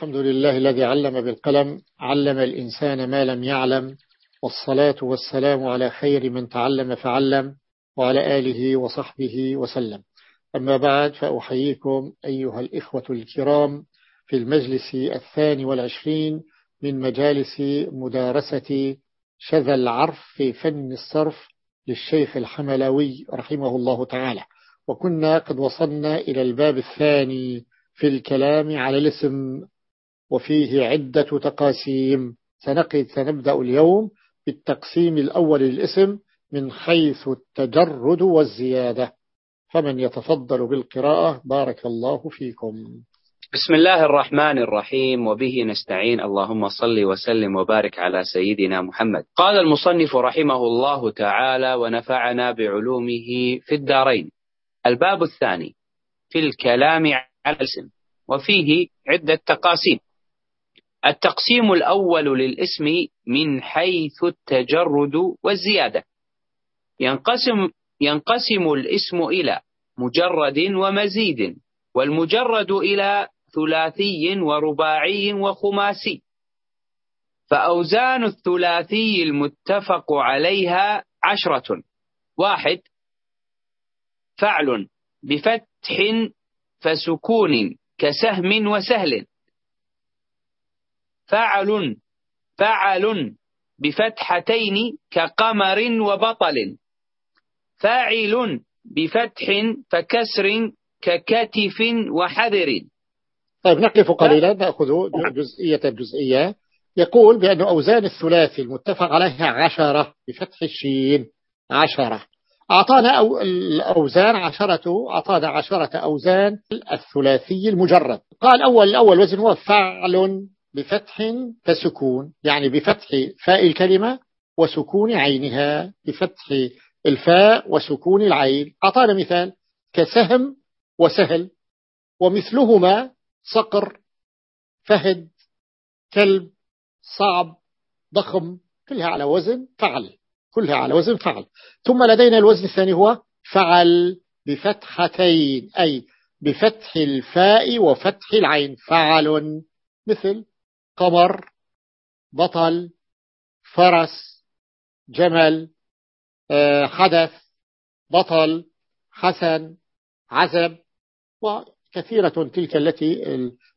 الحمد لله الذي علم بالقلم علم الإنسان ما لم يعلم والصلاة والسلام على خير من تعلم فعلم وعلى آله وصحبه وسلم. أما بعد فأحييكم أيها الإخوة الكرام في المجلس الثاني والعشرين من مجالس مدارسة شذا العرف في فن الصرف للشيخ الحملاوي رحمه الله تعالى. وكنا قد وصلنا إلى الباب الثاني في الكلام على الاسم وفيه عدة تقاسيم. سنقد سنبدأ اليوم بالتقسيم الأول للاسم من حيث التجرد والزيادة. فمن يتفضل بالقراءة بارك الله فيكم. بسم الله الرحمن الرحيم وبه نستعين. اللهم صل وسلم وبارك على سيدنا محمد. قال المصنف رحمه الله تعالى ونفعنا بعلومه في الدارين الباب الثاني في الكلام على الاسم وفيه عدة تقاسيم. التقسيم الأول للاسم من حيث التجرد والزيادة. ينقسم ينقسم الاسم إلى مجرد ومزيد والمجرد إلى ثلاثي ورباعي وخماسي. فأوزان الثلاثي المتفق عليها عشرة. واحد فعل بفتح فسكون كسهم وسهل. فعل فعل بفتحتين كقمر وبطل. فاعل بفتح فكسر ككتف وحذر. طيب نقف قليلا نأخذ جزئية جزئية يقول بأن أوزان الثلاثي المتفق عليها عشرة بفتح الشين عشرة. أعطانا أو الأوزان عشرة أعطانا عشرة أوزان الثلاثي المجرد. قال أول الأول وزن هو فعل بفتح فسكون يعني بفتح فاء الكلمة وسكون عينها بفتح الفاء وسكون العين. أعطانا مثال كسهم وسهل ومثلهما صقر فهد كلب صعب ضخم كلها على وزن فعل كلها على وزن فعل. ثم لدينا الوزن الثاني هو فعل بفتحتين أي بفتح الفاء وفتح العين. فعل مثل قمر بطل فرس جمل آه، حدث بطل حسن عزب وكثيرة تلك التي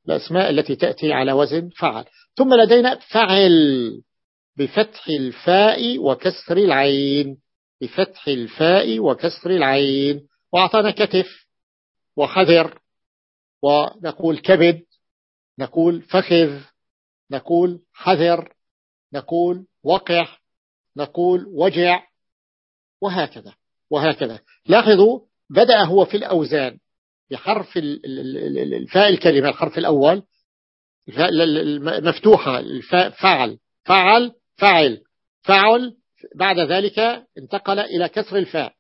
الأسماء التي تأتي على وزن فعل. ثم لدينا فعل بفتح الفاء وكسر العين. بفتح الفاء وكسر العين. وأعطانا كتف وحذر ونقول كبد نقول فخذ. نقول حذر نقول وقح نقول وجع وهكذا وهكذا. لاحظوا بدأ هو في الأوزان بحرف الفاء الكلمة الحرف الأول مفتوحة الفاء فعل فعل فعل فعل بعد ذلك انتقل إلى كسر الفاء.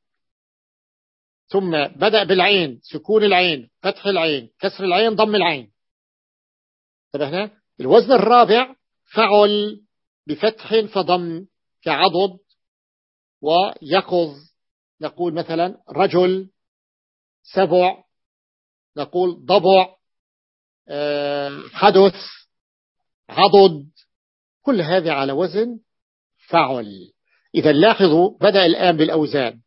ثم بدأ بالعين سكون العين فتح العين كسر العين ضم العين. انتبهنا؟ الوزن الرابع فعل بفتح فضم كعضد ويقظ نقول مثلا رجل سبع نقول ضبع آه، حدث عضد كل هذه على وزن فعل. إذا لاحظوا بدأ الآن بالأوزان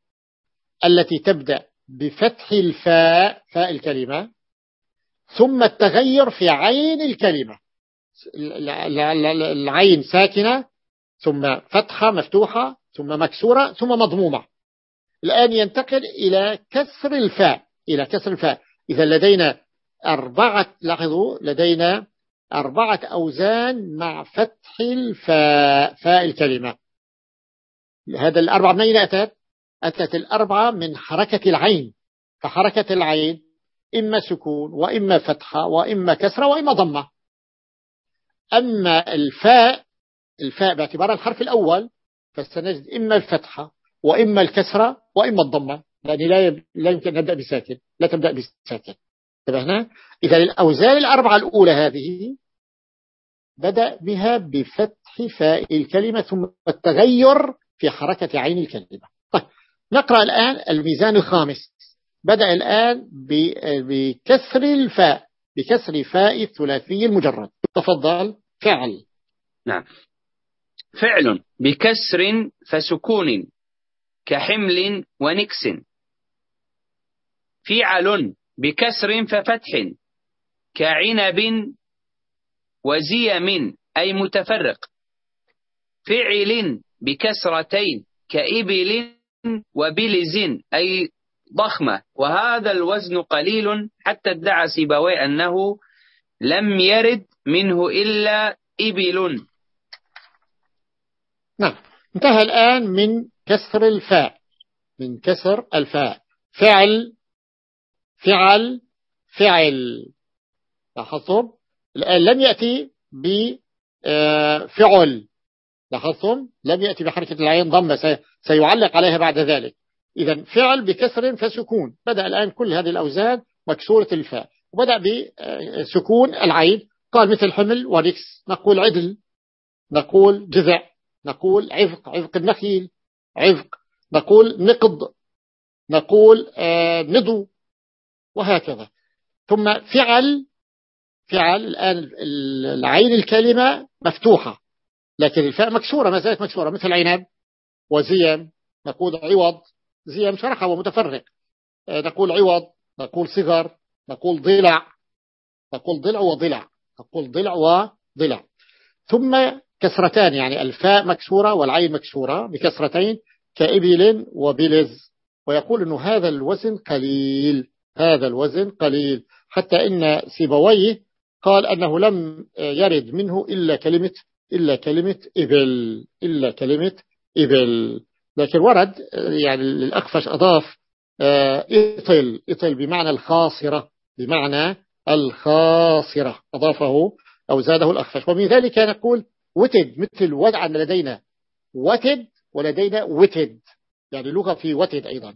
التي تبدأ بفتح الفاء فاء الكلمة ثم التغير في عين الكلمة. العين ساكنة ثم فتحة مفتوحة ثم مكسورة ثم مضمومة. الآن ينتقل إلى كسر الفاء إلى كسر الفاء. إذا لدينا أربعة لاحظوا لدينا أربعة أوزان مع فتح الفاء فاء الكلمة. هذا الأربعة من أين أتت؟ أتت الأربعة من حركة العين. فحركة العين إما سكون وإما فتحة وإما كسرة وإما ضمة. أما الفاء الفاء باعتبار الحرف الأول فسنجد إما الفتحة وإما الكسرة وإما الضمة يعني لا لا يمكن نبدأ بساكن لا تبدأ بساكن. انتبهنا إذا الأوزان الأربعة الأولى هذه بدأ بها بفتح فاء الكلمة ثم التغير في حركة عين الكلمة. طيب نقرأ الآن الميزان الخامس. بدأ الآن بكسر الفاء بكسر فاء الثلاثي المجرد. تفضل. فعل. نعم. فعل بكسر فسكون كحمل ونكس. فعل بكسر ففتح كعنب وزيم أي متفرق. فعل بكسرتين كإبل وبلز أي ضخمة. وهذا الوزن قليل حتى ادعى سيبوي أنه لم يرد منه إلا إبل. نعم. انتهى الآن من كسر الفاء. من كسر الفاء. فعل فعل فعل. لاحظتم؟ الآن لم يأتي بفعل لاحظتم؟ لم يأتي بحركة العين ضمة. سيعلق عليها بعد ذلك. إذا فعل بكسر فسكون. بدأ الآن كل هذه الأوزان مكسورة الفاء. وبدأ بسكون العين قال مثل حمل وركس نقول عدل نقول جذع نقول عفق عفق النخيل عفق نقول نقض نقول آه، ندو وهكذا. ثم فعل فعل الآن العين الكلمة مفتوحة لكن الفاء مكسورة ما زالت مكسورة مثل عنب وزيم نقول عوض زيم شرحة ومتفرق. آه، نقول عوض نقول صغر نقول ضلع نقول ضلع وضلع نقول ضلع وضلع. ثم كسرتان يعني الفاء مكسورة والعين مكسورة بكسرتين كإبل وبلز. ويقول أنه هذا الوزن قليل هذا الوزن قليل. حتى إن سيبويه قال أنه لم يرد منه إلا كلمة إلا كلمة إبل إلا كلمة إبل. لكن ورد يعني الأخفش أضاف آه، إطل إطل بمعنى الخاصرة. بمعنى الخاصرة. أضافه أو زاده الأخفش ومن ذلك نقول وتد مثل ودعا لدينا وتد ولدينا وتد. يعني لغة في وتد أيضا.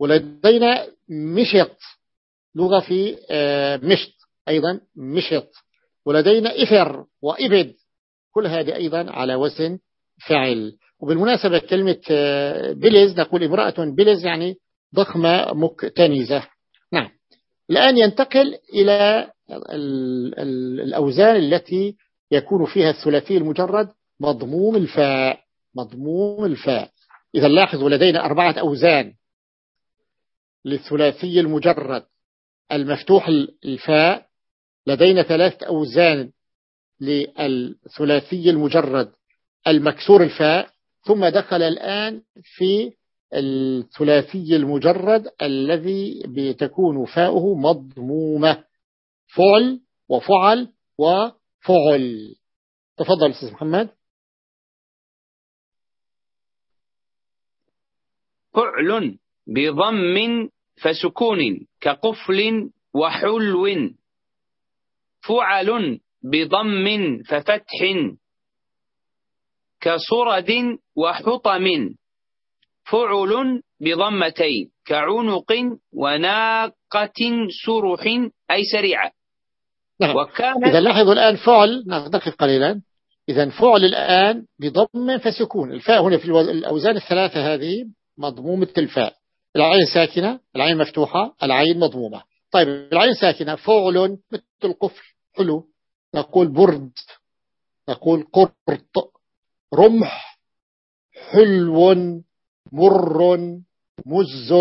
ولدينا مشط. لغة في آه، مشط أيضا مشط. ولدينا إثر وإبد. كل هذه أيضا على وزن فعل. وبالمناسبة كلمة آه، بلز نقول امرأة بلز يعني ضخمة مكتنزة الآن ينتقل إلى الأوزان التي يكون فيها الثلاثي المجرد مضموم الفاء مضموم الفاء. إذا لاحظوا لدينا أربعة أوزان للثلاثي المجرد. المفتوح الفاء لدينا ثلاثة أوزان للثلاثي المجرد. المكسور الفاء ثم دخل الآن في الثلاثي المجرد الذي بتكون فاؤه مضمومة. فعل وفعل وفعل. تفضل أستاذ محمد. فعل بضم فسكون كقفل وحلو. فعل بضم ففتح كصرد وحطم. فعل بضمتين كعنق وناقة سرح أي سريعة. نعم. وكان إذا لاحظوا الآن فعل نقف قليلا. إذا فعل الآن بضم فسكون. الفاء هنا في الأوزان الثلاثة هذه مضمومة الفاء العين ساكنة العين مفتوحة العين مضمومة. طيب العين ساكنة فعل مثل القفل. حلو. نقول برد. نقول قرط. رمح. حلو. مر مز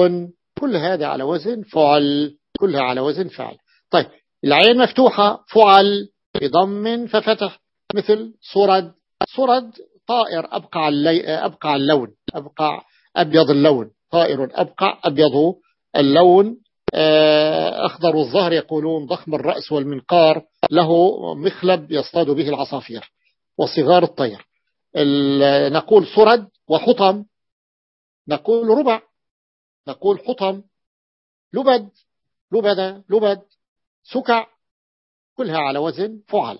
كل هذا على وزن فعل كلها على وزن فعل. طيب العين مفتوحة فعل بضم ففتح مثل صرد صرد طائر أبقع, اللي أبقع اللون أبقع أبيض اللون. طائر أبقع أبيض اللون. آه، أخضر الظهر يقولون ضخم الرأس والمنقار له مخلب يصطاد به العصافير. وصغار الطير. نقول صرد وحطم نقول ربع نقول حطم لبد لبد لبد سكع كلها على وزن فعل.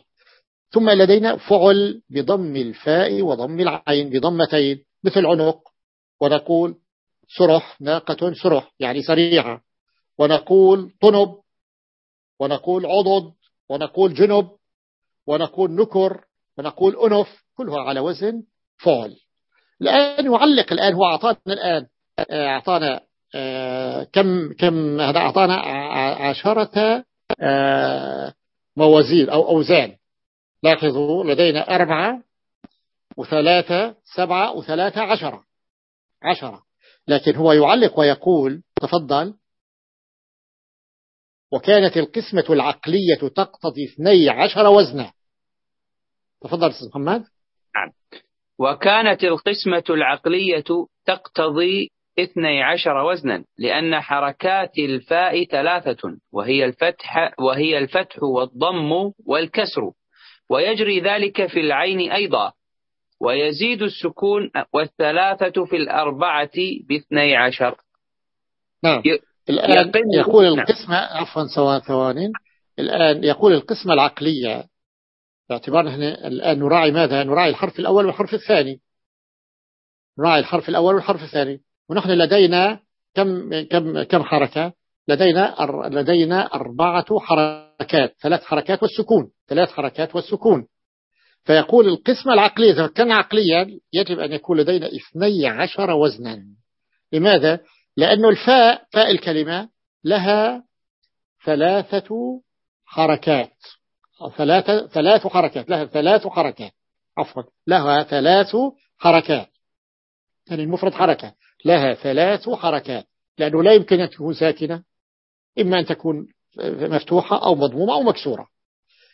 ثم لدينا فعل بضم الفاء وضم العين بضمتين مثل عنق ونقول سرح ناقة سرح يعني سريعة. ونقول طنب ونقول عضد ونقول جنب ونقول نكر ونقول أنف كلها على وزن فعل. الآن يعلق الآن هو أعطانا الآن آه، أعطانا آه، كم كم هذا أعطانا عشرة آه، موازين أو أوزان. لاحظوا لدينا أربعة وثلاثة سبعة وثلاثة عشرة عشرة. لكن هو يعلق ويقول تفضل. وكانت القسمة العقلية تقتضي اثني عشر وزنا. تفضل أستاذ محمد. نعم. وكانت القسمة العقلية تقتضي اثني عشر وزنا لأن حركات الفاء ثلاثة وهي الفتح وهي الفتح والضم والكسر ويجري ذلك في العين أيضا ويزيد السكون والثلاثة في الأربعة باثني عشر. نعم. الآن يقول نعم. القسمة عفوا سواء ثوان الآن يقول القسمة العقلية باعتبار نحن الآن نراعي ماذا؟ نراعي الحرف الأول والحرف الثاني. نراعي الحرف الأول والحرف الثاني. ونحن لدينا كم كم كم حركة؟ لدينا لدينا أربعة حركات ثلاث حركات والسكون ثلاث حركات والسكون. فيقول القسمة العقلية إذا كان عقليا يجب أن يكون لدينا اثني عشر وزنا. لماذا؟ لأن الفاء فاء الكلمة لها ثلاثة حركات. ثلاثة ثلاث حركات. لها ثلاث حركات. عفوا. لها ثلاث حركات. يعني المفرد حركة. لها ثلاث حركات. لأنه لا يمكن أن تكون ساكنة. إما أن تكون مفتوحة أو مضمومة أو مكسورة.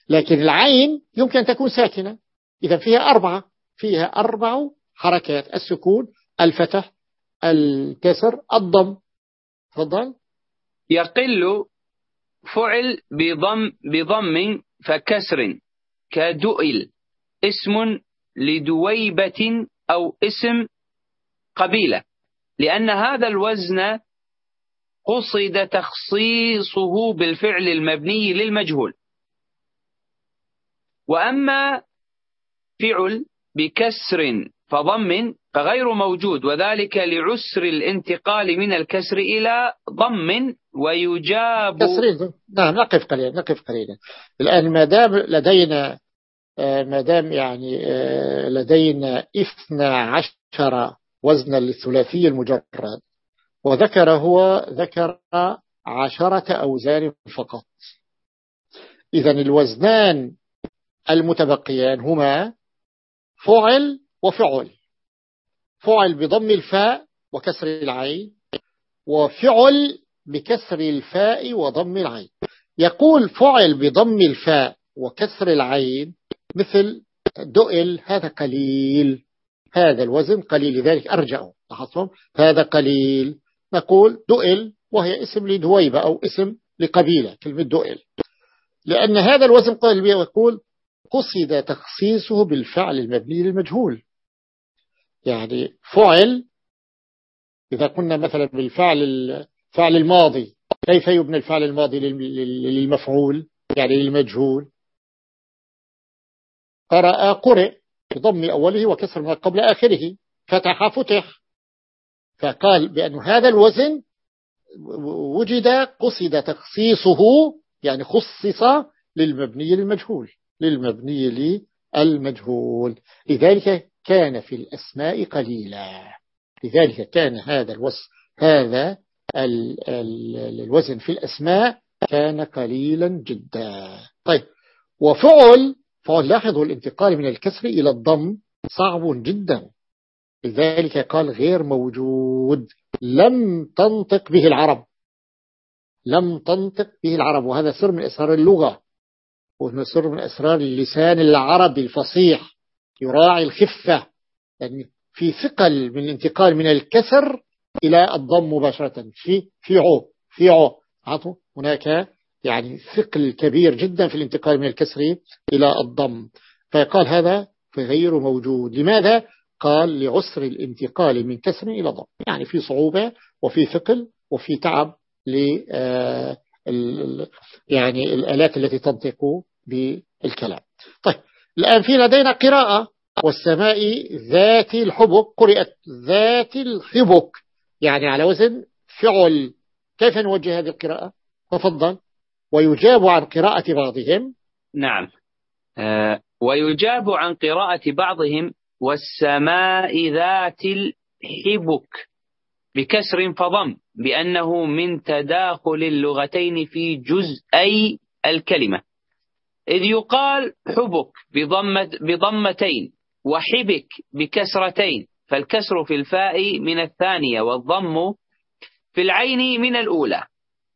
لكن العين يمكن أن تكون ساكنة. إذا فيها أربعة. فيها أربع حركات. السكون الفتح الكسر الضم. تفضل. يقل فعل بضم بضم فكسر كدؤل اسم لدويبة أو اسم قبيلة لأن هذا الوزن قصد تخصيصه بالفعل المبني للمجهول. وأما فعل بكسر فضم فغير موجود وذلك لعسر الانتقال من الكسر إلى ضم ويجاب كسر نعم نقف قليلا نقف قليلا. الآن ما دام لدينا آه، ما دام يعني آه، لدينا إثنى عشر وزنا للثلاثي المجرد وذكر هو ذكر عشرة أوزان فقط. إذا الوزنان المتبقيان هما فعل وفعل. فعل بضم الفاء وكسر العين وفعل بكسر الفاء وضم العين. يقول فعل بضم الفاء وكسر العين مثل دؤل هذا قليل هذا الوزن قليل لذلك أرجعه. لاحظتم؟ هذا قليل. نقول دؤل وهي اسم لدويبة أو اسم لقبيلة كلمة دؤل. لأن هذا الوزن قال يقول قصد تخصيصه بالفعل المبني للمجهول. يعني فعل إذا قلنا مثلا بالفعل الفعل الماضي كيف يبنى الفعل الماضي للمفعول؟ يعني للمجهول. قرأ قرئ بضم أوله وكسر ما قبل آخره. فتح فتح. فقال بأن هذا الوزن وجد قصد تخصيصه يعني خصص للمبني للمجهول للمبني للمجهول. لذلك كان في الأسماء قليلا. لذلك كان هذا الوصف هذا ال ال الوزن في الأسماء كان قليلا جدا. طيب وفعل فعل لاحظوا الانتقال من الكسر إلى الضم صعب جدا. لذلك قال غير موجود. لم تنطق به العرب. لم تنطق به العرب. وهذا سر من أسرار اللغة. وهو سر من أسرار اللسان العربي الفصيح. يراعي الخفة يعني في ثقل من الانتقال من الكسر إلى الضم مباشرة. في في عو في عو هناك يعني ثقل كبير جدا في الانتقال من الكسر إلى الضم. فيقال هذا غير موجود. لماذا؟ قال لعسر الانتقال من كسر إلى ضم. يعني في صعوبة وفي ثقل وفي تعب ل آه، يعني الآلات التي تنطق بالكلام. طيب الآن في لدينا قراءة والسماء ذات الحبك قرأت ذات الحبك. يعني على وزن فعل. كيف نوجه هذه القراءة؟ تفضل. ويجاب عن قراءة بعضهم. نعم. آه ويجاب عن قراءة بعضهم. والسماء ذات الحبك. بكسر فضم. بأنه من تداخل اللغتين في جزئي الكلمة. إذ يقال حبك بضمة بضمتين وحبك بكسرتين فالكسر في الفاء من الثانية والضم في العين من الأولى.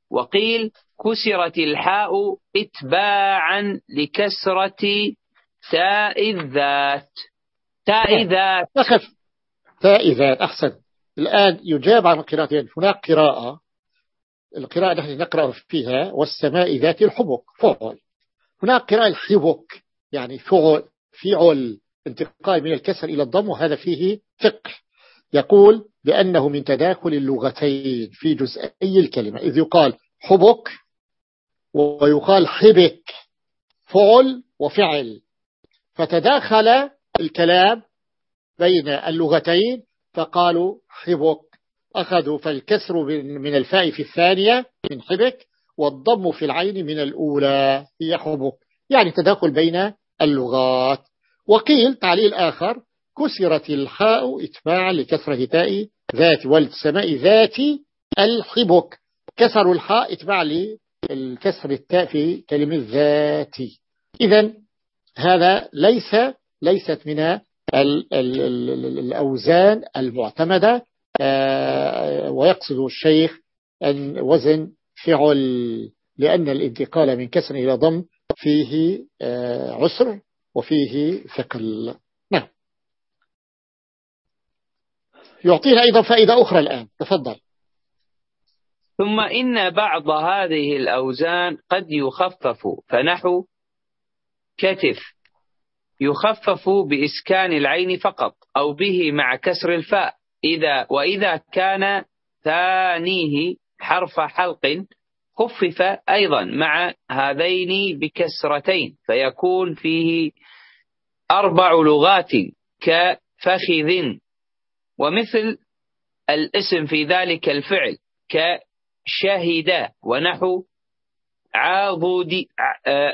وقيل كسرت الحاء اتباعا لكسرة تاء الذات. تاء ذات تاء ذات أحسن. الآن يجاب عن قراءتين هناك قراءة. القراءة التي نقرأ فيها والسماء ذات الحبك. فعل هناك قراءة الحبك يعني فعل فعل انتقال من الكسر إلى الضم وهذا فيه فقه. يقول بأنه من تداخل اللغتين في جزئي الكلمة إذ يقال حبك ويقال حبك فعل وفعل. فتداخل الكلام بين اللغتين فقالوا حبك. أخذوا فالكسر من الفاء في الثانية من حبك والضم في العين من الأولى هي حبك يعني تداخل بين اللغات. وقيل تعليل آخر كسرت الحاء اتباعا لكسرة تاء ذات والسماء ذات الحبك. كسروا الحاء اتباعا للكسر التاء في كلمة ذات إذا هذا ليس ليست من الأوزان المعتمدة. آه، ويقصد الشيخ أن وزن فعل لأن الانتقال من كسر إلى ضم فيه آه، عسر وفيه ثقل. نعم. يعطينا أيضا فائدة أخرى الآن. تفضل. ثم إن بعض هذه الأوزان قد يخفف فنحو كتف يخفف بإسكان العين فقط أو به مع كسر الفاء. إذا وإذا كان ثانية حرف حلق خفف أيضا مع هذين بكسرتين فيكون فيه أربع لغات كفخذ. ومثل الاسم في ذلك الفعل كشهد ونحو عضد,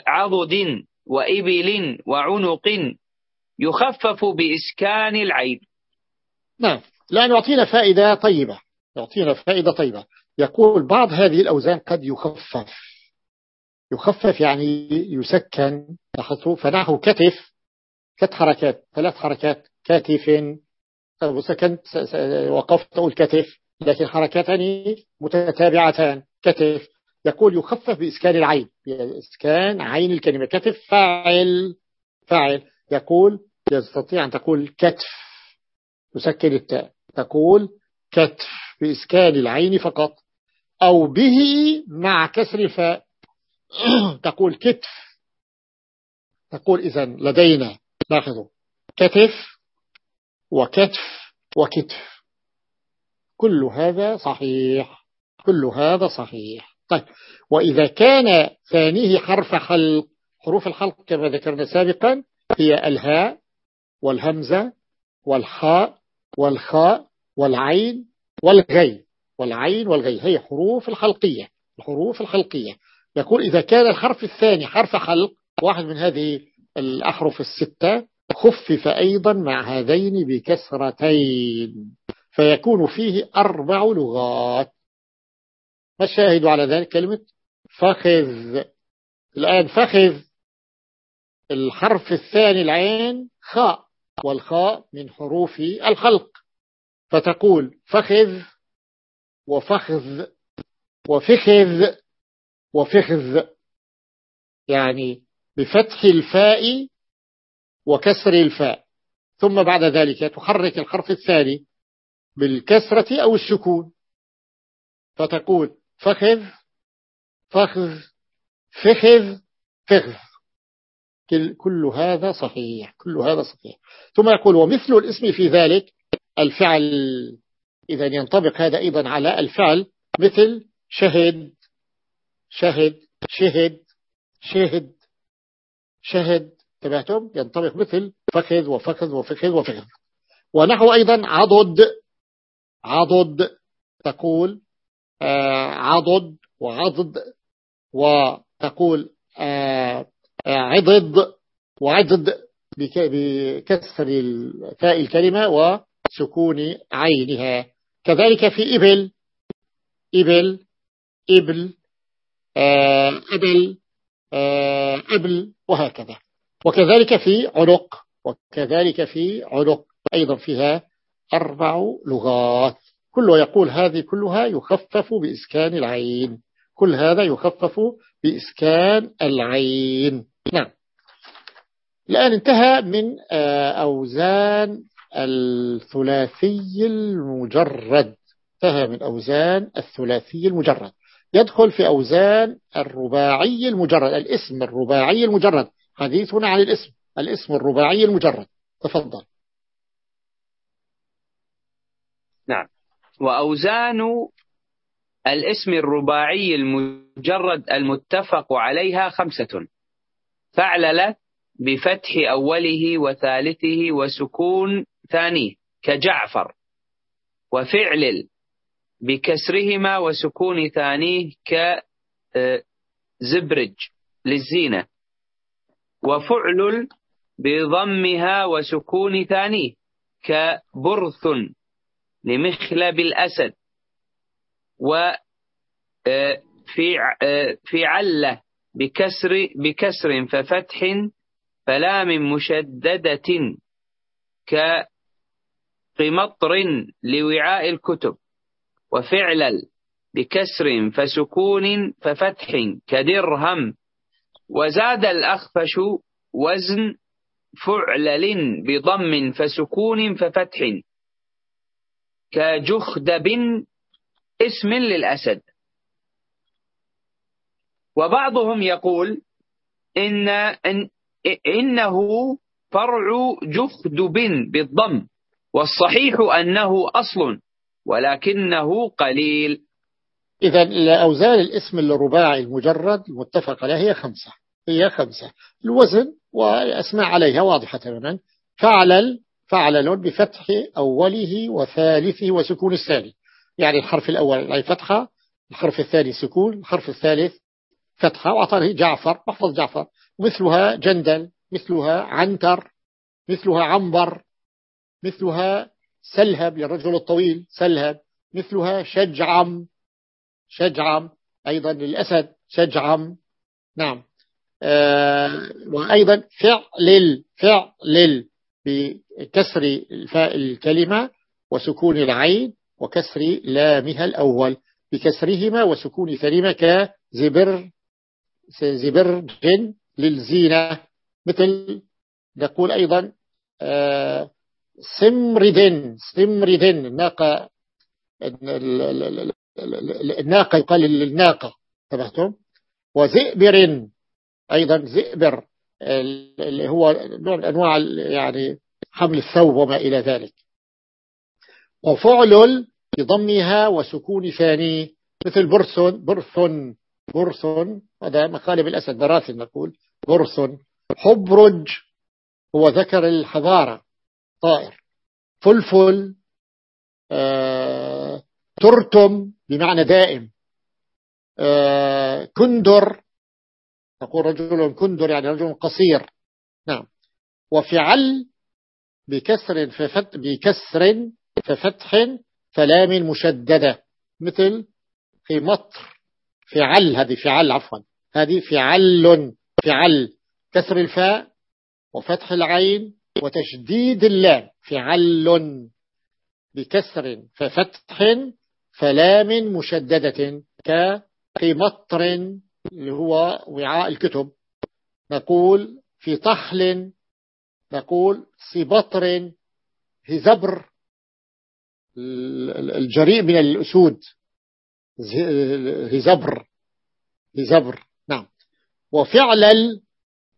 عضد وإبل وعنق يخفف بإسكان العين. نعم الآن يعطينا فائدة طيبة يعطينا فائدة طيبة. يقول بعض هذه الأوزان قد يخفف. يخفف يعني يسكن فنحو كتف ثلاث حركات ثلاث حركات كاتف وسكنت وقفت أقول كتف لكن حركتان متتابعتان كتف. يقول يخفف بإسكان العين بإسكان عين الكلمة كتف فاعل فاعل. يقول يستطيع أن تقول كتف تسكن التاء. تقول كتف بإسكان العين فقط. أو به مع كسر الفاء. تقول كتف. تقول إذا لدينا لاحظوا كتف وكتف وكتف. كل هذا صحيح. كل هذا صحيح. طيب وإذا كان ثانية حرف حلق حروف الحلق كما ذكرنا سابقا هي الهاء والهمزة والحاء والخاء والعين والغي والعين والغي هي حروف الحلقية الحروف الحلقية يقول إذا كان الحرف الثاني حرف حلق واحد من هذه الأحرف الستة خفف أيضا مع هذين بكسرتين فيكون فيه أربع لغات. ما الشاهد على ذلك كلمة فخذ. الآن فخذ. الحرف الثاني العين خاء والخاء من حروف الخلق. فتقول فخذ. وفخذ وفخذ وفخذ يعني بفتح الفاء وكسر الفاء. ثم بعد ذلك تحرك الحرف الثاني بالكسرة أو السكون. فتقول فخذ فخذ فخذ فخذ. كل هذا صحيح كل هذا صحيح. ثم يقول ومثل الاسم في ذلك الفعل إذا ينطبق هذا أيضا على الفعل مثل شهد شهد شهد شهد شهد. تبعتم ينطبق مثل فخذ وفخذ وفخذ وفخذ. ونحو أيضا عضد عضد تقول آه، عضد وعضد وتقول آه، آه، عضد وعضد بكسر فاء الكلمة وسكون عينها. كذلك في إبل إبل إبل أبل أبل وهكذا. وكذلك في عنق وكذلك في عنق. أيضا فيها أربع لغات. كله يقول هذه كلها يخفف بإسكان العين. كل هذا يخفف بإسكان العين. نعم. الآن انتهى من آه، أوزان الثلاثي المجرد. انتهى من أوزان الثلاثي المجرد. يدخل في أوزان الرباعي المجرد. الاسم الرباعي المجرد. حديثنا عن الاسم. الاسم الرباعي المجرد. تفضل. نعم. وأوزان الاسم الرباعي المجرد المتفق عليها خمسة. فعلل بفتح أوله وثالثه وسكون ثانية كجعفر. وفعلل بكسرهما وسكون ثانية كزبرج للزينة. وفعل بضمها وسكون ثانية كبرث لمخلب الأسد. وفي في علة بكسر بكسر ففتح فلام مشددة كقمطر لوعاء الكتب وفعلل بكسر فسكون ففتح كدرهم وزاد الأخفش وزن فعلل بضم فسكون ففتح كجخدب اسم للأسد. وبعضهم يقول إن إنه فرع جخدب بالضم. والصحيح أنه أصل ولكنه قليل. إذا الأوزان الاسم الرباعي المجرد المتفق عليها هي خمسة. هي خمسة. الوزن والأسماء عليها واضحة تماما. فعلل فعلل بفتح أوله وثالثه وسكون الثاني. يعني الحرف الأول أي فتحة الحرف الثاني سكون الحرف الثالث فتحة. وأعطاني جعفر محفظ جعفر. مثلها جندل مثلها عنتر مثلها عنبر. مثلها سلهب للرجل الطويل سلهب. مثلها شجعم شجعم أيضا للأسد شجعم. نعم. آه وأيضا فعلل فعلل بكسر الفاء الكلمة وسكون العين وكسر لامها الأول. بكسرهما وسكون ثانيهما كزبر زبرج للزينة. مثل نقول أيضا آه سمردن سمردن الناقة الناقة يقال للناقة تبهتم وزئبر أيضا زئبر اللي هو نوع أنواع يعني حمل الثوب وما إلى ذلك. وفعل بضمها وسكون ثاني مثل برثن برثن برثن هذا مخالب الأسد براثن نقول برثن حبرج هو ذكر الحضارة. طائر. فلفل آه، ترتم بمعنى دائم آه، كندر نقول رجل كندر يعني رجل قصير. نعم. وفعل بكسر ففت بكسر ففتح فلام مشددة مثل في مطر فعل هذه فعل عفوا هذه فعل فعل كسر الفاء وفتح العين وتشديد اللام فعل بكسر ففتح فلام مشددة كمطر اللي هو وعاء الكتب. نقول في طحل نقول سبطر هزبر الجريء من الأسود. هزبر هزبر نعم. وفعلل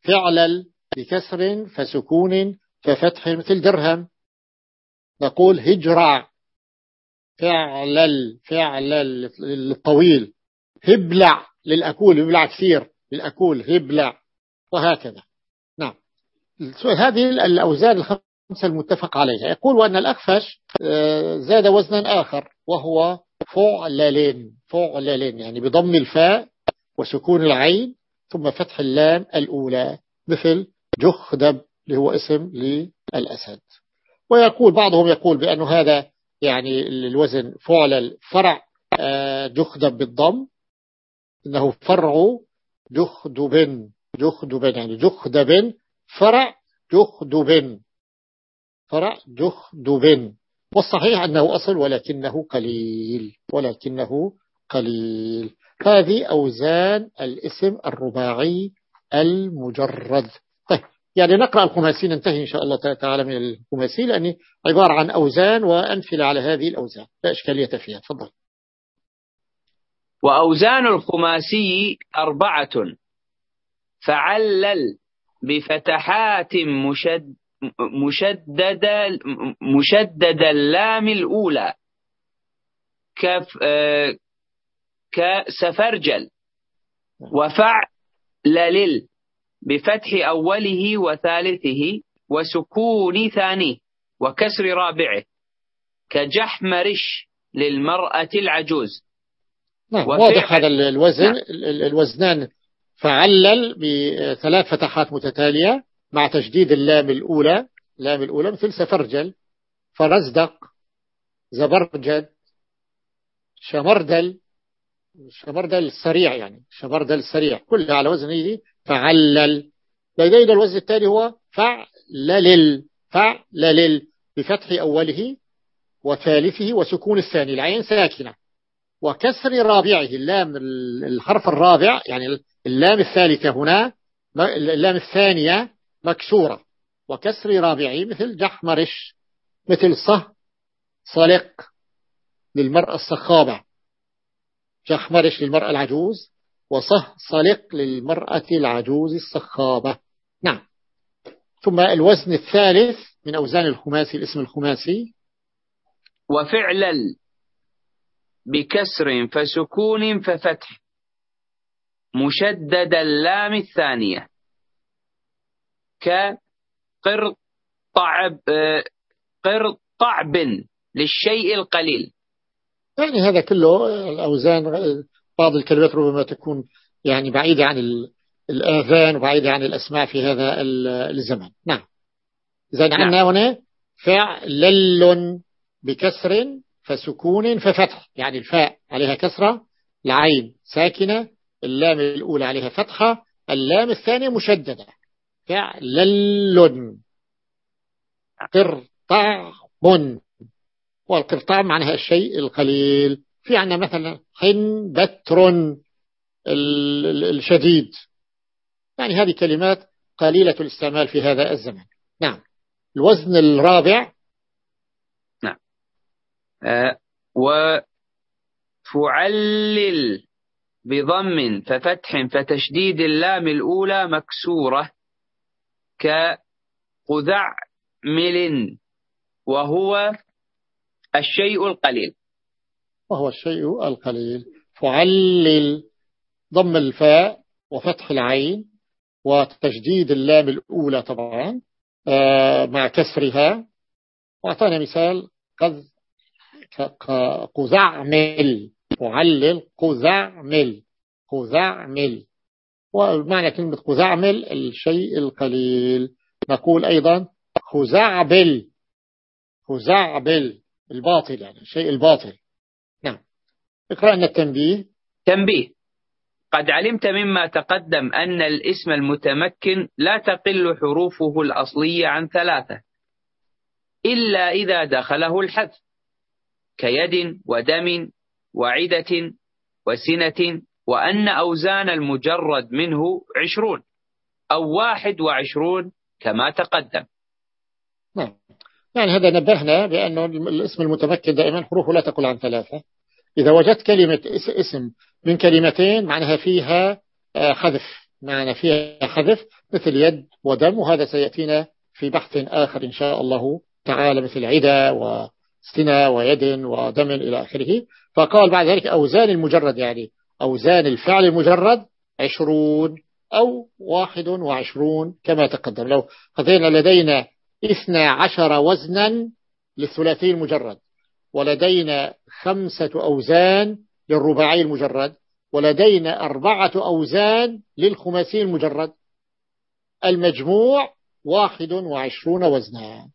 فعلل بكسر فسكون ففتح مثل درهم. نقول هجرع فعلل فعلل للطويل هبلع للأكول هبلع كثير للأكول. هبلع. وهكذا. نعم. هذه الأوزان الخمسة المتفق عليها. يقول وأن الأخفش آه، زاد وزنا آخر وهو فعللين. فعللين يعني بضم الفاء وسكون العين ثم فتح اللام الأولى. مثل جخدب. اللي هو اسم للأسد. ويقول بعضهم يقول بأنه هذا يعني الوزن فعل الفرع آه، جخدب بالضم. إنه فرع جخدب جخدب يعني جخدب فرع جخدب فرع جخدب والصحيح أنه أصل ولكنه قليل ولكنه قليل. هذه أوزان الاسم الرباعي المجرد. طيب. يعني نقرأ الخماسي ننتهي إن شاء الله تعالى من الخماسي لأنه عبارة عن أوزان وأنفل على هذه الأوزان. لا إشكالية فيها. تفضل. وأوزان الخماسي أربعة. فعلل بفتحات مشد مشدد مشدد اللام الأولى. كف كسفرجل وفعلل بفتح أوله وثالثه وسكون ثانية وكسر رابعه كجحمرش للمرأة العجوز نعم واضح هذا الوزن نعم. الوزنان فعلل بثلاث فتحات متتالية مع تشديد اللام الأولى اللام الأولى مثل سفرجل فرزدق زبرجد شمردل شمردل السريع يعني شمردل السريع كلها على وزن فعلل لدينا الوزن الثاني هو فعلل فعلل بفتح أوله وثالثه وسكون الثاني العين ساكنة. وكسر رابعه اللام الحرف الرابع يعني اللام الثالثة هنا اللام الثانية مكسورة. وكسر رابعه مثل جحمرش مثل صه صلق للمرأة الصخابة. جحمرش للمرأة العجوز. وصه صلق للمرأة العجوز الصخابة. نعم. ثم الوزن الثالث من أوزان الخماسي الاسم الخماسي. وفعلل بكسر فسكون ففتح. مشدد اللام الثانية. كقرطعب قرطعب للشيء القليل. يعني هذا كله الأوزان بعض الكلمات ربما تكون يعني بعيدة عن الآذان وبعيدة عن الأسماع في هذا الزمن. نعم. إذا نعم. عندنا هنا فعلل بكسر فسكون ففتح. يعني الفاء عليها كسرة العين ساكنة اللام الأولى عليها فتحة اللام الثانية مشددة. فعلل. قرطع والقرطاع معناها الشيء القليل. في عندنا مثلا حن بتر الشديد. يعني هذه كلمات قليلة الاستعمال في هذا الزمن. نعم. الوزن الرابع. نعم. أه وفعلل بضم ففتح فتشديد اللام الأولى مكسورة كقذعمل وهو الشيء القليل. وهو الشيء القليل. فعلل ضم الفاء وفتح العين وتجديد اللام الأولى طبعا آه، مع كسرها. وأعطانا مثال قذ قزعمل معلل قزعمل قزعمل ومعنى كلمة قزعمل الشيء القليل. نقول أيضا خزعبل خزعبل الباطل يعني الشيء الباطل. نعم. اقرأنا التنبيه. تنبيه. قد علمت مما تقدم أن الاسم المتمكن لا تقل حروفه الأصلية عن ثلاثة إلا إذا دخله الحذف كيد ودم وعدة وسنة وأن أوزان المجرد منه عشرون أو واحد وعشرون كما تقدم. نعم. يعني هذا نبهنا بأنه الاسم المتمكن دائما حروفه لا تقل عن ثلاثة. إذا وجدت كلمة اسم من كلمتين معناها فيها آه، حذف. معنى فيها حذف مثل يد ودم وهذا سيأتينا في بحث آخر إن شاء الله تعالى مثل عدة وسنة ويد ودم إلى آخره. فقال بعد ذلك أوزان المجرد يعني أوزان الفعل المجرد عشرون أو واحد وعشرون كما تقدم. لو خذينا لدينا اثنى عشر وزنا للثلاثي المجرد ولدينا خمسة أوزان للرباعي المجرد ولدينا أربعة أوزان للخماسي المجرد. المجموع واحد وعشرون وزنا.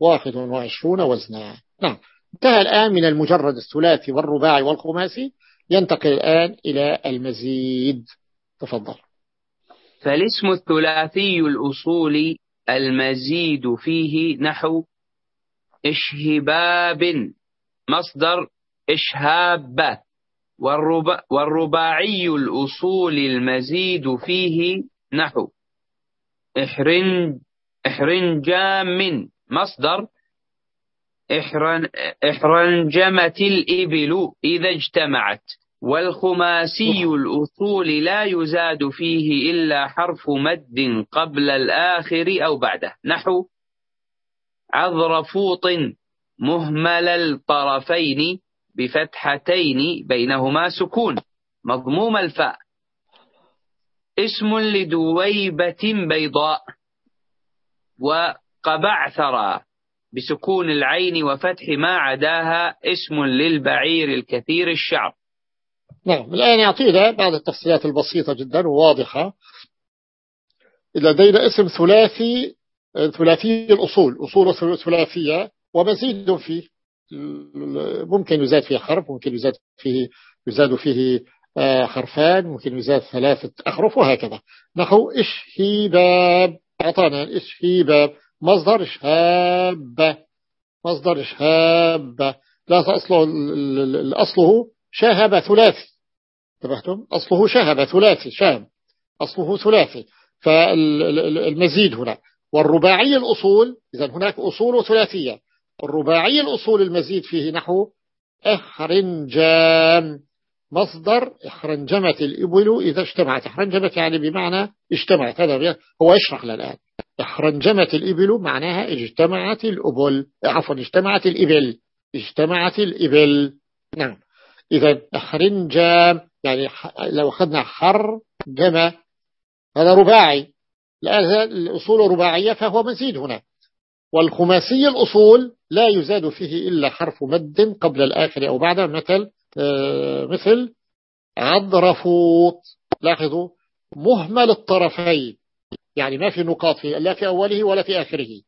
واحد وعشرون وزنا. نعم. انتهى الآن من المجرد الثلاثي والرباعي والخماسي. ينتقل الآن إلى المزيد. تفضل. فالاسم الثلاثي الأصول المزيد فيه نحو إشهباب مصدر إشهاب. والرباعي الأصول المزيد فيه نحو إحرن إحرنجام مصدر إحرن إحرنجمت الإبل إذا اجتمعت. والخماسي الأصول لا يزاد فيه إلا حرف مد قبل الآخر أو بعده. نحو عذرفوط مهمل الطرفين بفتحتين بينهما سكون. مضموم الفاء. اسم لدويبة بيضاء وقبعثر بسكون العين وفتح ما عداها. اسم للبعير الكثير الشعر. نعم الآن يعطينا بعض التفصيلات البسيطة جدا وواضحة. لدينا اسم ثلاثي ثلاثي الأصول أصول ثلاثية ومزيد فيه ممكن يزاد فيه حرف ممكن يزاد فيه يزاد فيه آه، حرفان ممكن يزاد ثلاثة أحرف وهكذا. نحو إشهيباب أعطانا إشهيباب مصدر إشهاب مصدر إشهاب. لا أصله أصله شاهب ثلاثي. انتبهتم أصله شهب ثلاثي شاب أصله ثلاثي. فالمزيد هنا. والرباعي الأصول إذا هناك أصول ثلاثية. الرباعي الأصول المزيد فيه نحو إحرنجام. مصدر إحرنجمت الإبل إذا اجتمعت. إحرنجمت يعني بمعنى اجتمعت. هذا هو يشرح لنا الآن. إحرنجمت الإبل معناها اجتمعت الأبل. عفوا اجتمعت الإبل. اجتمعت الإبل. نعم. إذا إحرنجام يعني لو أخذنا حر جمع هذا رباعي. الأصول رباعية فهو مزيد هنا. والخماسي الأصول لا يزاد فيه إلا حرف مد قبل الآخر أو بعد مثل آه، مثل عضرفوط. لاحظوا مهمل الطرفين. يعني ما في نقاط فيه لا في أوله ولا في آخره.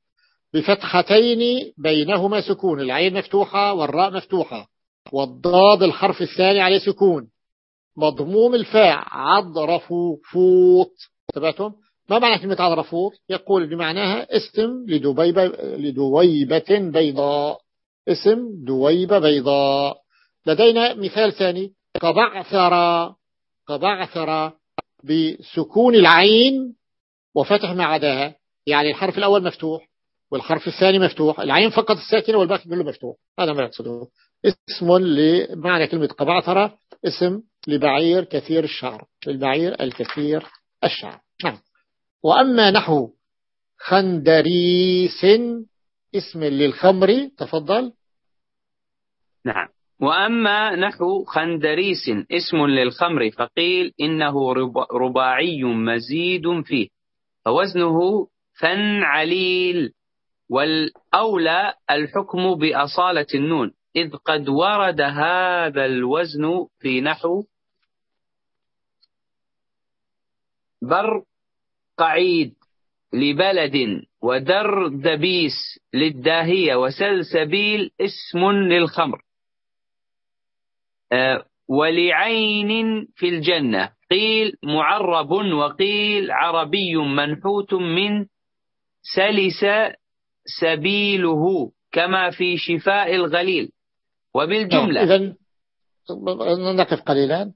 بفتحتين بينهما سكون. العين مفتوحة والراء مفتوحة. والضاد الحرف الثاني عليه سكون. مضموم الفاء. عضرفو فوط. تبعتم ما معنى كلمة عضرفوط يقول بمعناها اسم لدويبة, لدويبة بيضاء. اسم دويبة بيضاء. لدينا مثال ثاني. قبعثر. قبعثر بسكون العين وفتح ما عداها. يعني الحرف الأول مفتوح والحرف الثاني مفتوح. العين فقط الساكنة والباقي كله مفتوح. هذا ما يقصده. اسم لمعنى كلمة قبعثر. اسم لبعير كثير الشعر للبعير الكثير الشعر. نعم. وأما نحو خندريس اسم للخمر تفضل. نعم. وأما نحو خندريس اسم للخمر فقيل إنه رباعي مزيد فيه فوزنه فنعليل والأولى الحكم بأصالة النون إذ قد ورد هذا الوزن في نحو بر قعيد لبلد ودر دبيس للداهية وسلسبيل اسم للخمر. آه، ولعين في الجنة قيل معرب وقيل عربي منحوت من سلس سبيله كما في شفاء الغليل. وبالجملة إذا نقف قليلا. آه،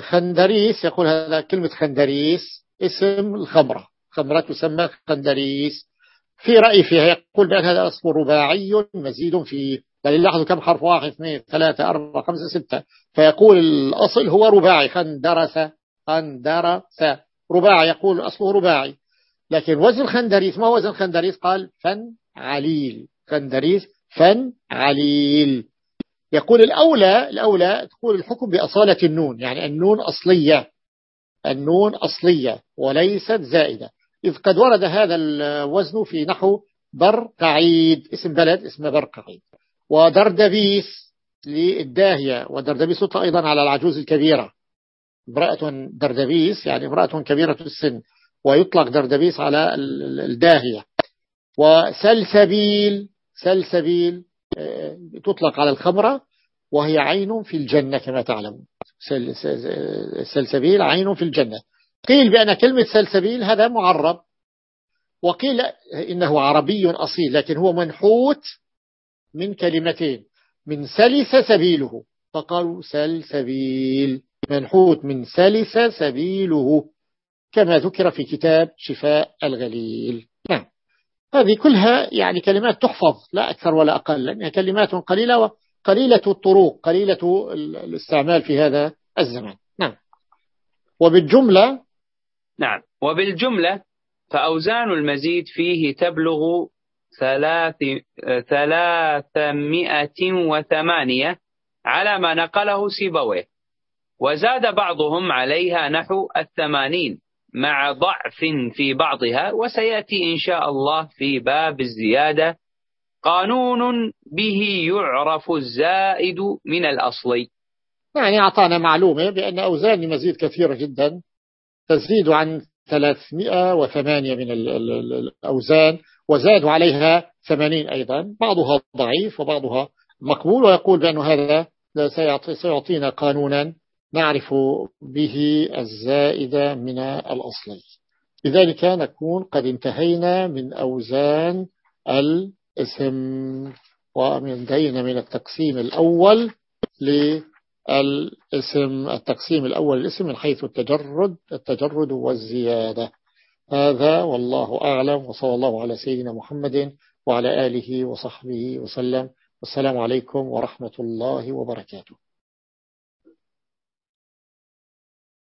خندريس يقول هذا كلمة خندريس اسم الخمرة. خمرة تسمى خندريس. في رأي فيها يقول بأن هذا اسم رباعي مزيد فيه. بل لاحظوا كم حرف؟ واحد اثنين ثلاثة أربعة خمسة ستة. فيقول الأصل هو رباعي. خندرس خندرس. رباعي يقول أصله رباعي. لكن وزن خندريس ما وزن خندريس؟ قال فن عليل. خندريس فن عليل. يقول الأولى الأولى تقول الحكم بأصالة النون يعني النون أصلية النون أصلية وليست زائدة. إذ قد ورد هذا الوزن في نحو برقعيد اسم بلد اسمه برقعيد ودردبيس للداهية ودردبيس أيضا على العجوز الكبيرة. امرأة دردبيس يعني امرأة كبيرة السن ويطلق دردبيس على الداهية. وسلسبيل سلسبيل تطلق على الخمرة وهي عين في الجنة كما تعلمون سلسبيل عين في الجنة. قيل بأن كلمة سلسبيل هذا معرب. وقيل إنه عربي أصيل لكن هو منحوت من كلمتين. من سلس سبيله. فقالوا سلسبيل. منحوت من سلس سبيله. كما ذكر في كتاب شفاء الغليل. هذه كلها يعني كلمات تحفظ لا أكثر ولا أقل لأنها كلمات قليلة وقليلة الطرق قليلة الاستعمال في هذا الزمان. نعم. وبالجملة؟ نعم. وبالجملة فأوزان المزيد فيه تبلغ ثلاث ثلاثمائة وثمانية على ما نقله سيبويه. وزاد بعضهم عليها نحو الثمانين. مع ضعف في بعضها وسيأتي إن شاء الله في باب الزيادة. قانون به يعرف الزائد من الأصلي. يعني أعطانا معلومة بأن أوزان المزيد كثيرة جدا تزيد عن 308 من الأوزان وزادوا عليها 80 أيضا. بعضها ضعيف وبعضها مقبول ويقول بأن هذا سيعطينا قانونا نعرف به الزائد من الأصلي لذلك نكون قد انتهينا من أوزان الاسم ومن دينا من التقسيم الأول للاسم التقسيم الأول الاسم من حيث التجرد التجرد والزيادة. هذا والله أعلم وصلى الله على سيدنا محمد وعلى آله وصحبه وسلم. والسلام عليكم ورحمة الله وبركاته.